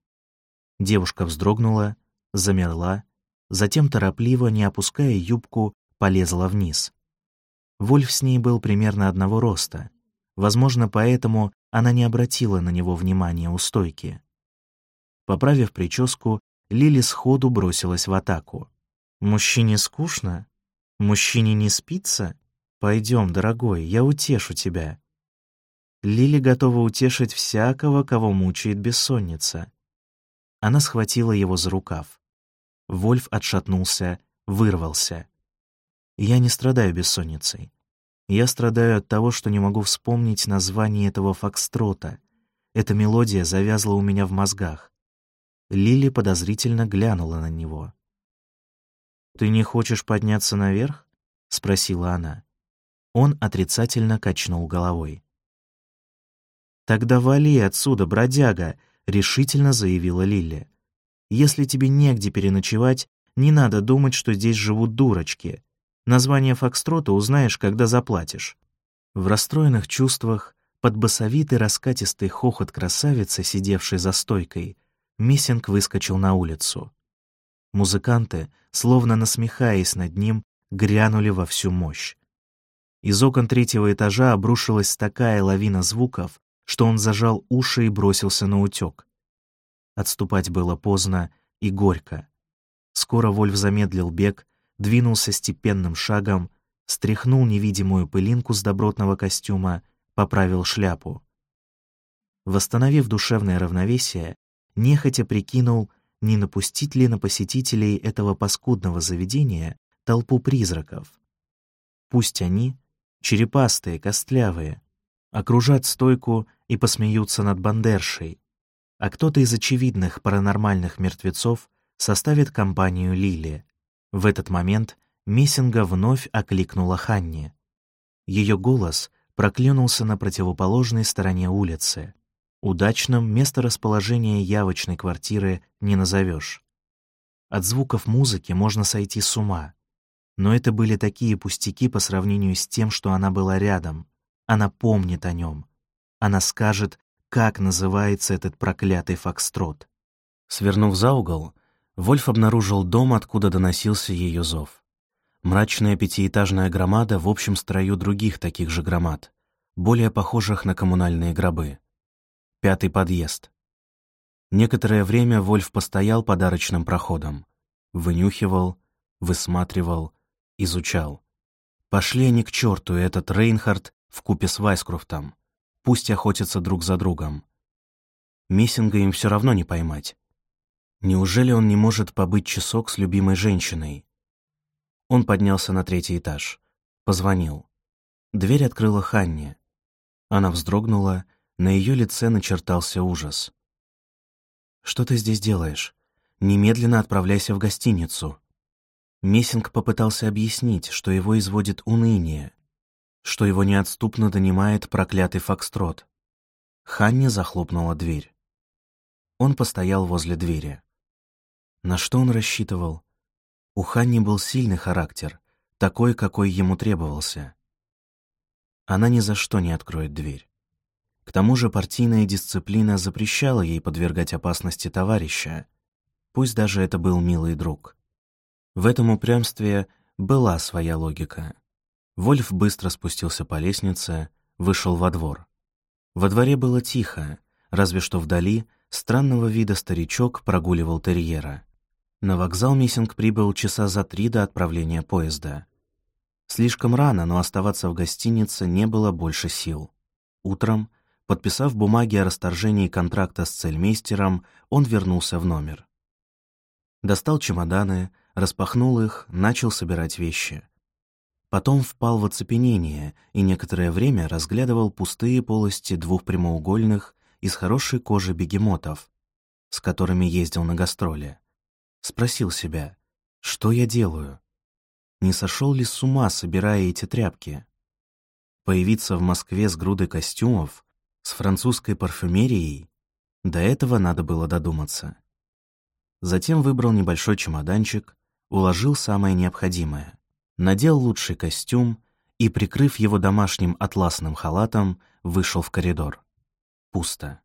Девушка вздрогнула, замерла, затем торопливо, не опуская юбку, полезла вниз. Вольф с ней был примерно одного роста. Возможно, поэтому она не обратила на него внимания у стойки. Поправив прическу, Лили сходу бросилась в атаку. «Мужчине скучно? Мужчине не спится? Пойдем, дорогой, я утешу тебя». Лили готова утешить всякого, кого мучает бессонница. Она схватила его за рукав. Вольф отшатнулся, вырвался. Я не страдаю бессонницей. Я страдаю от того, что не могу вспомнить название этого фокстрота. Эта мелодия завязла у меня в мозгах. Лили подозрительно глянула на него. «Ты не хочешь подняться наверх?» — спросила она. Он отрицательно качнул головой. «Тогда вали отсюда, бродяга!» — решительно заявила Лилли. «Если тебе негде переночевать, не надо думать, что здесь живут дурочки. Название фокстрота узнаешь, когда заплатишь». В расстроенных чувствах, под басовитый раскатистый хохот красавицы, сидевшей за стойкой, Миссинг выскочил на улицу. Музыканты, словно насмехаясь над ним, грянули во всю мощь. Из окон третьего этажа обрушилась такая лавина звуков, что он зажал уши и бросился на утёк. Отступать было поздно и горько. Скоро Вольф замедлил бег, двинулся степенным шагом, стряхнул невидимую пылинку с добротного костюма, поправил шляпу. Восстановив душевное равновесие, нехотя прикинул, не напустить ли на посетителей этого паскудного заведения толпу призраков. Пусть они, черепастые, костлявые, окружат стойку и посмеются над бандершей, а кто-то из очевидных паранормальных мертвецов составит компанию Лили. В этот момент Мессинга вновь окликнула Ханни. Ее голос проклюнулся на противоположной стороне улицы. Удачным место расположения явочной квартиры не назовешь. От звуков музыки можно сойти с ума. Но это были такие пустяки по сравнению с тем, что она была рядом. Она помнит о нем. Она скажет, как называется этот проклятый фокстрот. Свернув за угол, Вольф обнаружил дом, откуда доносился ее зов. Мрачная пятиэтажная громада в общем строю других таких же громад, более похожих на коммунальные гробы. Пятый подъезд. Некоторое время Вольф постоял подарочным проходом. Вынюхивал, высматривал, изучал. Пошли они к черту, этот Рейнхард в купе с Вайскруфтом. Пусть охотятся друг за другом. Мессинга им все равно не поймать. Неужели он не может побыть часок с любимой женщиной? Он поднялся на третий этаж. Позвонил. Дверь открыла Ханне. Она вздрогнула на ее лице начертался ужас. «Что ты здесь делаешь? Немедленно отправляйся в гостиницу». Мессинг попытался объяснить, что его изводит уныние, что его неотступно донимает проклятый фокстрот. Ханни захлопнула дверь. Он постоял возле двери. На что он рассчитывал? У Ханни был сильный характер, такой, какой ему требовался. Она ни за что не откроет дверь. К тому же партийная дисциплина запрещала ей подвергать опасности товарища, пусть даже это был милый друг. В этом упрямстве была своя логика. Вольф быстро спустился по лестнице, вышел во двор. Во дворе было тихо, разве что вдали странного вида старичок прогуливал терьера. На вокзал Миссинг прибыл часа за три до отправления поезда. Слишком рано, но оставаться в гостинице не было больше сил. Утром Подписав бумаги о расторжении контракта с цельмейстером, он вернулся в номер. Достал чемоданы, распахнул их, начал собирать вещи. Потом впал в оцепенение и некоторое время разглядывал пустые полости двух прямоугольных из хорошей кожи бегемотов, с которыми ездил на гастроли. Спросил себя, что я делаю? Не сошел ли с ума, собирая эти тряпки? Появиться в Москве с грудой костюмов с французской парфюмерией до этого надо было додуматься. Затем выбрал небольшой чемоданчик, уложил самое необходимое, надел лучший костюм и, прикрыв его домашним атласным халатом, вышел в коридор. Пусто.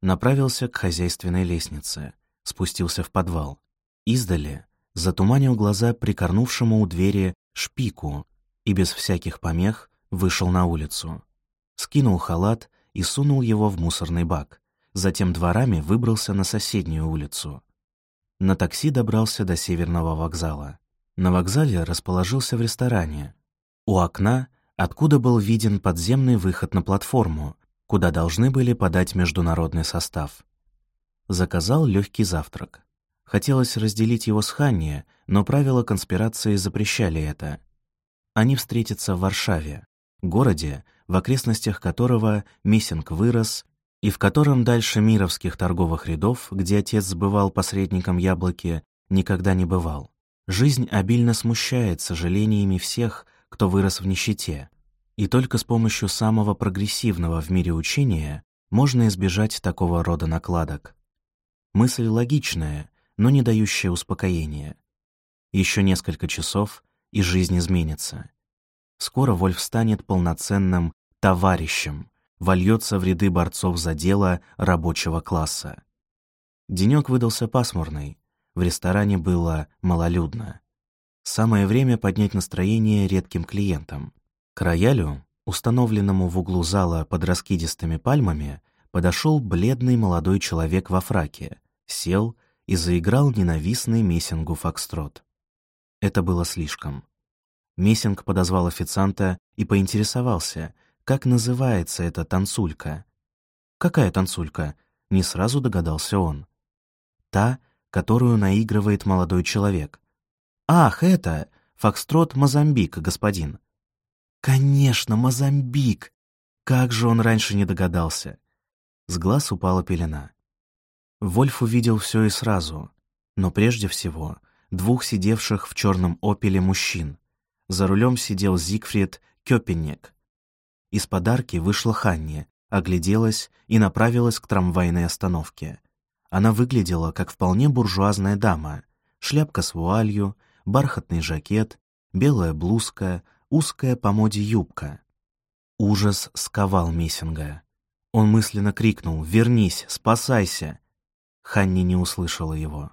Направился к хозяйственной лестнице, спустился в подвал. Издали затуманил глаза прикорнувшему у двери шпику и без всяких помех вышел на улицу. Скинул халат и сунул его в мусорный бак. Затем дворами выбрался на соседнюю улицу. На такси добрался до Северного вокзала. На вокзале расположился в ресторане. У окна, откуда был виден подземный выход на платформу, куда должны были подать международный состав. Заказал легкий завтрак. Хотелось разделить его с Ханни, но правила конспирации запрещали это. Они встретятся в Варшаве, городе, в окрестностях которого Миссинг вырос и в котором дальше мировских торговых рядов, где отец бывал посредником яблоки, никогда не бывал. Жизнь обильно смущает сожалениями всех, кто вырос в нищете, и только с помощью самого прогрессивного в мире учения можно избежать такого рода накладок. Мысль логичная, но не дающая успокоения. Еще несколько часов, и жизнь изменится. Скоро Вольф станет полноценным товарищем, вольется в ряды борцов за дело рабочего класса. Денек выдался пасмурный, в ресторане было малолюдно. Самое время поднять настроение редким клиентам. К роялю, установленному в углу зала под раскидистыми пальмами, подошел бледный молодой человек во фраке, сел и заиграл ненавистный Мессингу фокстрот. Это было слишком. Мессинг подозвал официанта и поинтересовался, как называется эта танцулька. «Какая танцулька?» — не сразу догадался он. «Та, которую наигрывает молодой человек. «Ах, это! Фокстрот Мозамбик, господин!» «Конечно, Мозамбик! Как же он раньше не догадался!» С глаз упала пелена. Вольф увидел все и сразу, но прежде всего двух сидевших в черном опеле мужчин. За рулем сидел Зигфрид Кёпенек. Из подарки вышла Ханни, огляделась и направилась к трамвайной остановке. Она выглядела как вполне буржуазная дама. Шляпка с вуалью, бархатный жакет, белая блузка, узкая по моде юбка. Ужас сковал Мессинга. Он мысленно крикнул «Вернись! Спасайся!» Ханни не услышала его.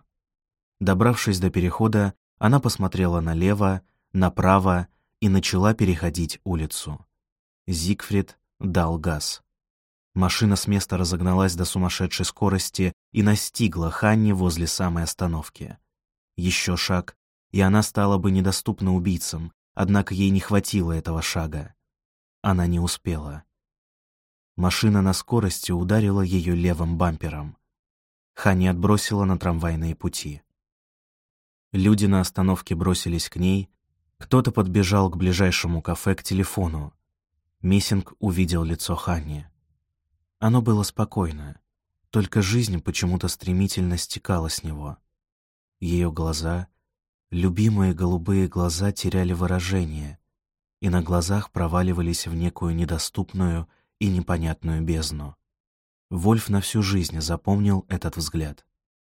Добравшись до перехода, она посмотрела налево, направо и начала переходить улицу. Зигфрид дал газ. Машина с места разогналась до сумасшедшей скорости и настигла Ханни возле самой остановки. Еще шаг, и она стала бы недоступна убийцам, однако ей не хватило этого шага. Она не успела. Машина на скорости ударила ее левым бампером. Хани отбросила на трамвайные пути. Люди на остановке бросились к ней, кто-то подбежал к ближайшему кафе к телефону. Миссинг увидел лицо Ханни. Оно было спокойно, только жизнь почему-то стремительно стекала с него. Ее глаза — Любимые голубые глаза теряли выражение, и на глазах проваливались в некую недоступную и непонятную бездну. Вольф на всю жизнь запомнил этот взгляд.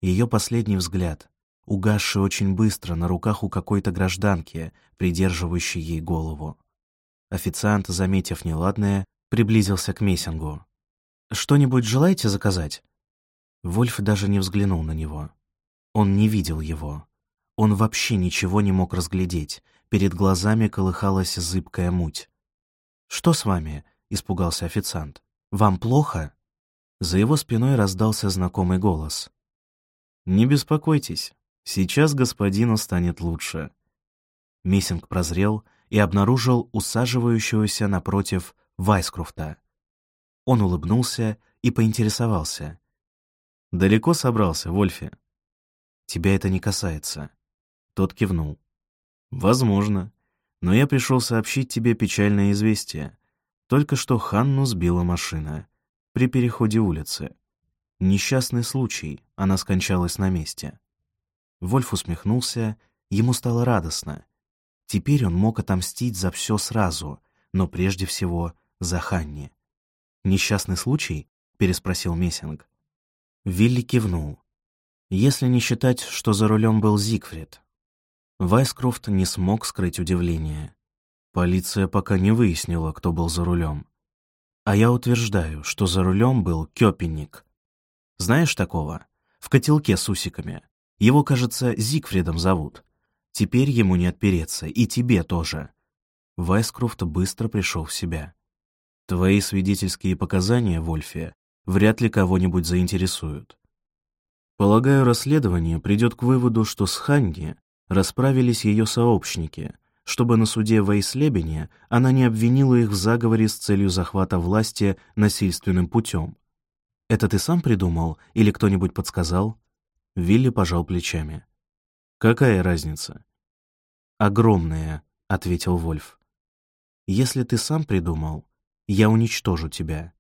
Ее последний взгляд, угасший очень быстро на руках у какой-то гражданки, придерживающей ей голову. Официант, заметив неладное, приблизился к Мессингу. «Что-нибудь желаете заказать?» Вольф даже не взглянул на него. Он не видел его. Он вообще ничего не мог разглядеть. Перед глазами колыхалась зыбкая муть. «Что с вами?» — испугался официант. «Вам плохо?» За его спиной раздался знакомый голос. «Не беспокойтесь, сейчас господину станет лучше». Миссинг прозрел и обнаружил усаживающегося напротив Вайскруфта. Он улыбнулся и поинтересовался. «Далеко собрался, Вольфи?» «Тебя это не касается. Тот кивнул. «Возможно. Но я пришел сообщить тебе печальное известие. Только что Ханну сбила машина. При переходе улицы. Несчастный случай, она скончалась на месте». Вольф усмехнулся, ему стало радостно. Теперь он мог отомстить за все сразу, но прежде всего за Ханни. «Несчастный случай?» — переспросил Мессинг. Вилли кивнул. Если не считать, что за рулем был Зигфрид, Вайскрофт не смог скрыть удивление. Полиция пока не выяснила, кто был за рулем. А я утверждаю, что за рулем был Кёпенник. Знаешь такого? В котелке с усиками. Его, кажется, Зигфридом зовут. Теперь ему не отпереться, и тебе тоже. Вайскрофт быстро пришел в себя. Твои свидетельские показания, Вольфе, вряд ли кого-нибудь заинтересуют. Полагаю, расследование придет к выводу, что с Ханди расправились ее сообщники, чтобы на суде в она не обвинила их в заговоре с целью захвата власти насильственным путем. Это ты сам придумал или кто-нибудь подсказал? Вилли пожал плечами. «Какая разница?» «Огромная», — ответил Вольф. «Если ты сам придумал, я уничтожу тебя.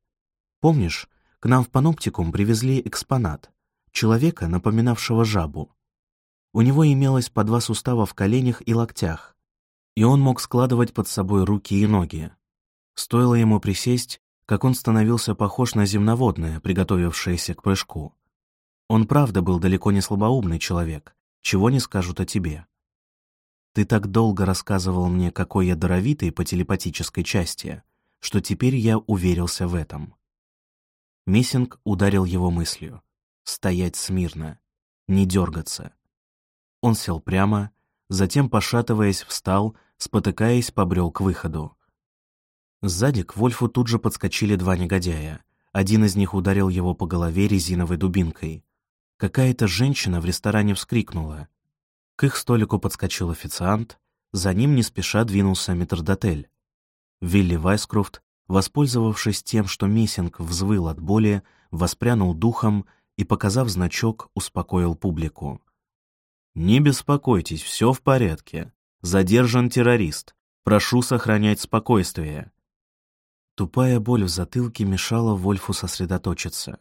Помнишь, к нам в паноптикум привезли экспонат, человека, напоминавшего жабу. У него имелось по два сустава в коленях и локтях, и он мог складывать под собой руки и ноги. Стоило ему присесть, как он становился похож на земноводное, приготовившееся к прыжку. Он правда был далеко не слабоумный человек, чего не скажут о тебе. Ты так долго рассказывал мне, какой я даровитый по телепатической части, что теперь я уверился в этом. Миссинг ударил его мыслью. Стоять смирно, не дергаться. Он сел прямо, затем, пошатываясь, встал, спотыкаясь, побрел к выходу. Сзади к Вольфу тут же подскочили два негодяя. Один из них ударил его по голове резиновой дубинкой. Какая-то женщина в ресторане вскрикнула. К их столику подскочил официант, за ним не спеша двинулся метрдотель. Вилли Вайскрофт, воспользовавшись тем, что Мессинг взвыл от боли, воспрянул духом и, показав значок, успокоил публику. «Не беспокойтесь, все в порядке. Задержан террорист. Прошу сохранять спокойствие». Тупая боль в затылке мешала Вольфу сосредоточиться.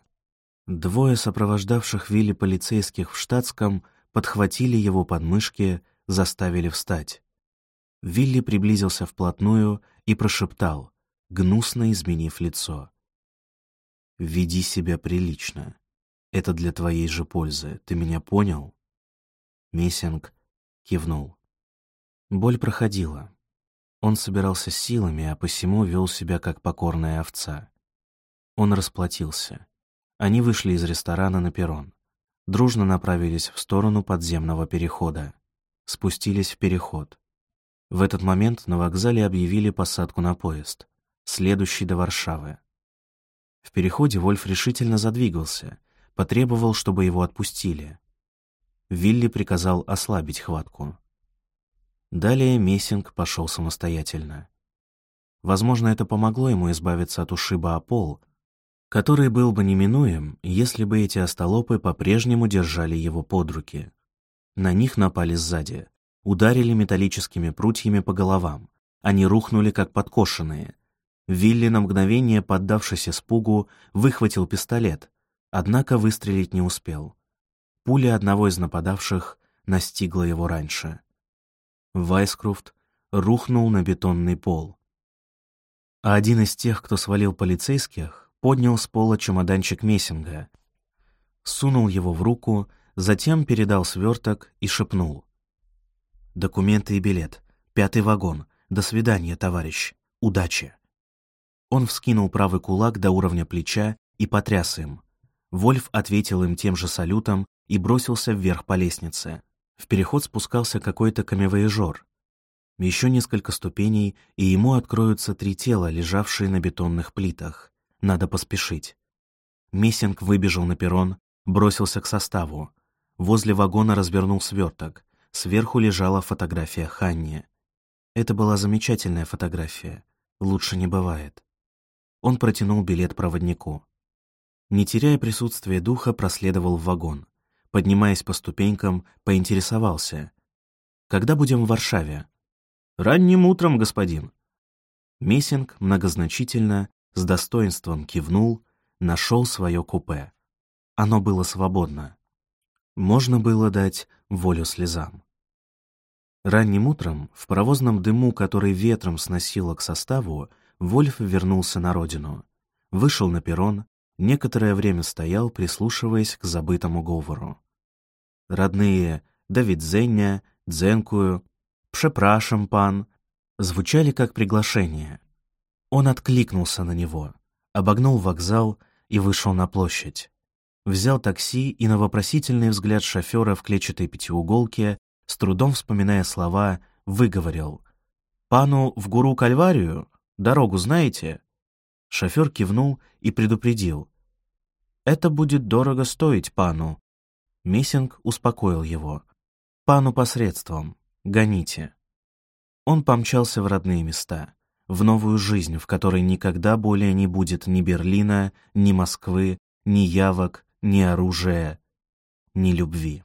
Двое сопровождавших Вилли полицейских в штатском подхватили его подмышки, заставили встать. Вилли приблизился вплотную и прошептал, гнусно изменив лицо. «Веди себя прилично. Это для твоей же пользы. Ты меня понял?» Мессинг кивнул. Боль проходила. Он собирался силами, а посему вел себя как покорная овца. Он расплатился. Они вышли из ресторана на перрон. Дружно направились в сторону подземного перехода. Спустились в переход. В этот момент на вокзале объявили посадку на поезд, следующий до Варшавы. В переходе Вольф решительно задвигался, потребовал, чтобы его отпустили. Вилли приказал ослабить хватку. Далее Мессинг пошел самостоятельно. Возможно, это помогло ему избавиться от ушиба о пол, который был бы неминуем, если бы эти остолопы по-прежнему держали его под руки. На них напали сзади, ударили металлическими прутьями по головам. Они рухнули, как подкошенные. Вилли на мгновение, поддавшись испугу, выхватил пистолет, однако выстрелить не успел. Пуля одного из нападавших настигла его раньше. Вайскруфт рухнул на бетонный пол. А один из тех, кто свалил полицейских, поднял с пола чемоданчик Мессинга, сунул его в руку, затем передал сверток и шепнул. «Документы и билет. Пятый вагон. До свидания, товарищ. Удачи!» Он вскинул правый кулак до уровня плеча и потряс им. Вольф ответил им тем же салютом и бросился вверх по лестнице. В переход спускался какой-то камевояжер. Еще несколько ступеней, и ему откроются три тела, лежавшие на бетонных плитах. Надо поспешить. Мессинг выбежал на перрон, бросился к составу. Возле вагона развернул сверток. Сверху лежала фотография Ханни. Это была замечательная фотография. Лучше не бывает. Он протянул билет проводнику. Не теряя присутствия духа, проследовал в вагон. Поднимаясь по ступенькам, поинтересовался. «Когда будем в Варшаве?» «Ранним утром, господин». Мессинг многозначительно с достоинством кивнул, нашел свое купе. Оно было свободно. Можно было дать волю слезам. Ранним утром, в паровозном дыму, который ветром сносило к составу, Вольф вернулся на родину. Вышел на перрон, некоторое время стоял, прислушиваясь к забытому говору. Родные «Давид Зення», «Дзенкую», «Пшепрашем пан» звучали как приглашение, он откликнулся на него, обогнул вокзал и вышел на площадь. Взял такси и на вопросительный взгляд шофера в клетчатой пятиуголке, с трудом вспоминая слова, выговорил. «Пану в гуру Кальварию? Дорогу знаете?» Шофер кивнул и предупредил. «Это будет дорого стоить пану». Мессинг успокоил его. «Пану посредством. Гоните». Он помчался в родные места в новую жизнь, в которой никогда более не будет ни Берлина, ни Москвы, ни явок, ни оружия, ни любви.